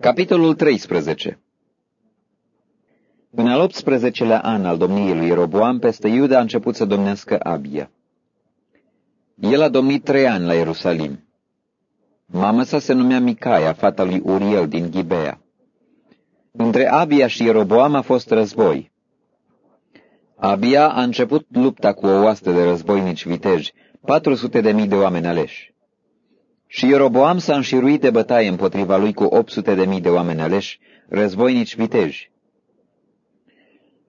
Capitolul 13 În al 18-lea an al domniei lui Ieroboam, peste Iuda a început să domnească Abia. El a domnit trei ani la Ierusalim. Mama sa se numea Micaia, fata lui Uriel din Ghibea. Între Abia și Ieroboam a fost război. Abia a început lupta cu o oastă de războinici viteji, 400 de mii de oameni aleși. Și Ieroboam s-a înșiruit de bătaie împotriva lui cu 800 de mii de oameni aleși, războinici viteji.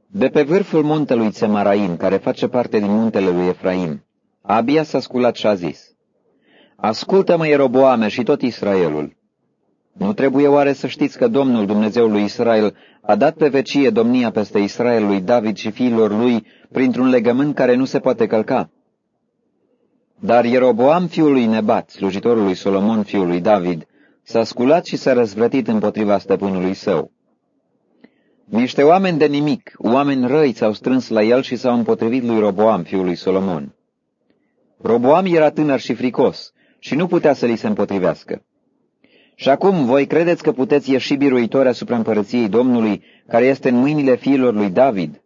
De pe vârful muntelui Țemaraim, care face parte din muntele lui Efraim, Abia s-a sculat și a zis, Ascultă-mă, Ieroboame, și tot Israelul. Nu trebuie oare să știți că Domnul Dumnezeul lui Israel a dat pe vecie domnia peste Israel lui David și fiilor lui printr-un legământ care nu se poate călca? Dar Ieroboam fiul lui Nebat, slujitorul lui Solomon fiul lui David, s-a sculat și s-a răzvrătit împotriva stăpânului său. Niște oameni de nimic, oameni răi s-au strâns la el și s-au împotrivit lui Roboam, fiul lui Solomon. Roboam era tânăr și fricos și nu putea să li se împotrivească. Și acum voi credeți că puteți ieși biruitori asupra împărăției Domnului, care este în mâinile fiilor lui David?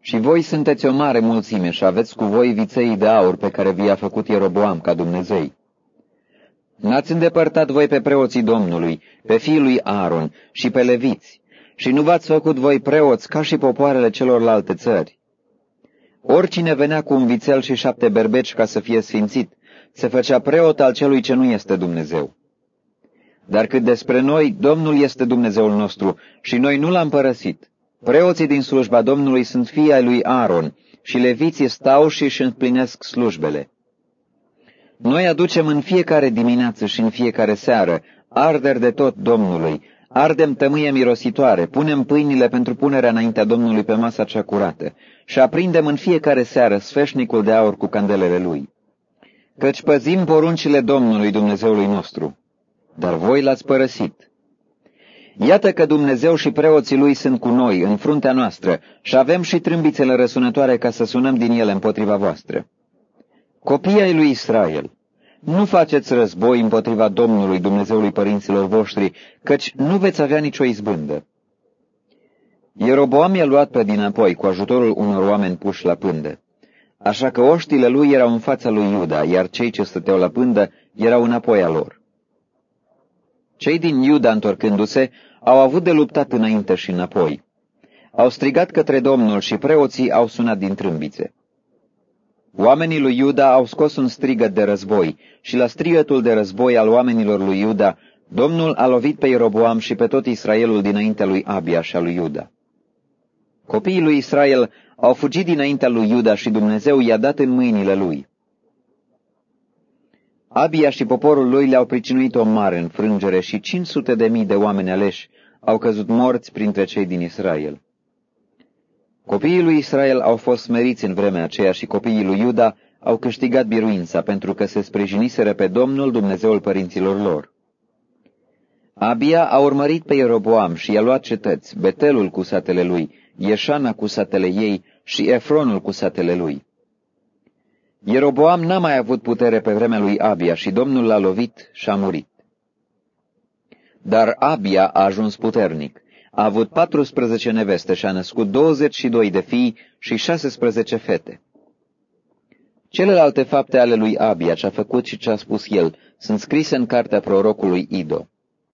Și voi sunteți o mare mulțime și aveți cu voi viței de aur pe care vi-a făcut Ieroboam ca Dumnezei. N-ați îndepărtat voi pe preoții Domnului, pe fiul lui Aaron și pe leviți, și nu v-ați făcut voi preoți ca și popoarele celorlalte țări. Oricine venea cu un vițel și șapte berbeci ca să fie sfințit, se făcea preot al celui ce nu este Dumnezeu. Dar cât despre noi, Domnul este Dumnezeul nostru și noi nu l-am părăsit. Preoții din slujba Domnului sunt fii ai lui Aaron și leviții stau și își împlinesc slujbele. Noi aducem în fiecare dimineață și în fiecare seară arderi de tot Domnului, ardem tămâie mirositoare, punem pâinile pentru punerea înaintea Domnului pe masa cea curată și aprindem în fiecare seară sfeșnicul de aur cu candelele lui. Căci păzim poruncile Domnului Dumnezeului nostru, dar voi l-ați părăsit. Iată că Dumnezeu și preoții lui sunt cu noi, în fruntea noastră, și avem și trâmbițele răsunătoare ca să sunăm din ele împotriva voastră. Copii ai lui Israel, nu faceți război împotriva Domnului Dumnezeului părinților voștri, căci nu veți avea nicio izbândă. Ieroboam i-a luat pe dinapoi cu ajutorul unor oameni puși la pândă. Așa că oștile lui erau în fața lui Iuda, iar cei ce stăteau la pândă erau înapoi a lor. Cei din Iuda, întorcându-se, au avut de luptat înainte și înapoi. Au strigat către Domnul și preoții au sunat din trâmbițe. Oamenii lui Iuda au scos un strigăt de război și la strigătul de război al oamenilor lui Iuda, Domnul a lovit pe Ieroboam și pe tot Israelul dinaintea lui Abia și a lui Iuda. Copiii lui Israel au fugit dinaintea lui Iuda și Dumnezeu i-a dat în mâinile lui. Abia și poporul lui le-au pricinuit o mare înfrângere și 500 de mii de oameni aleși au căzut morți printre cei din Israel. Copiii lui Israel au fost smeriți în vremea aceea și copiii lui Iuda au câștigat biruința pentru că se sprijiniseră pe Domnul Dumnezeul părinților lor. Abia a urmărit pe Ieroboam și i-a luat cetăți, Betelul cu satele lui, Ieșana cu satele ei și Efronul cu satele lui. Ieroboam n-a mai avut putere pe vremea lui Abia și Domnul l-a lovit și a murit. Dar Abia a ajuns puternic. A avut 14 neveste și a născut 22 de fii și 16 fete. Celelalte fapte ale lui Abia, ce a făcut și ce a spus el, sunt scrise în cartea prorocului Ido.